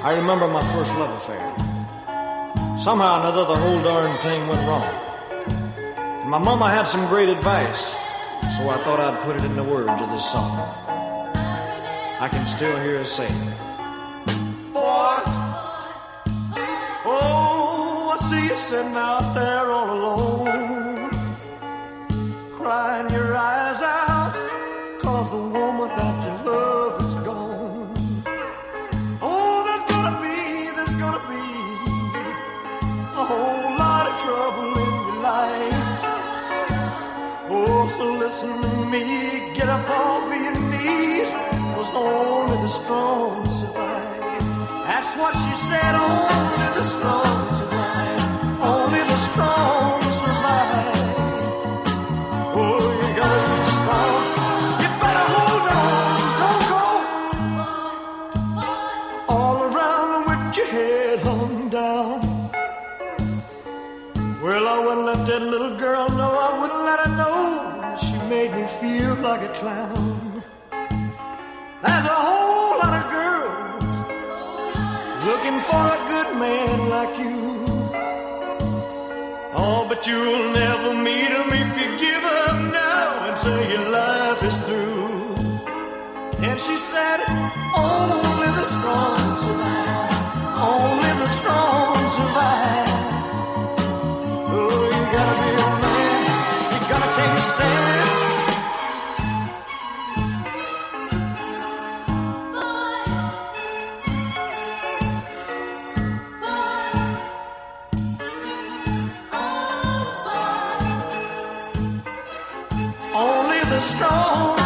I remember my first love affair. Somehow or another, the whole darn thing went wrong. And my mama had some great advice, so I thought I'd put it in the words of this song. I can still hear her say, Boy, oh, I see you sitting out there all alone, crying your eyes so listen to me, get up off of your knees, cause only the strong survive. That's what she said, only the strong survive. Only the strong survive. Oh, you gotta be strong. You better hold on, don't go all around with your head hung down. Well, I wouldn't let that little girl know, I wouldn't let her know. Like a clown. There's a whole lot of girls looking for a good man like you. Oh, but you'll never meet the strong.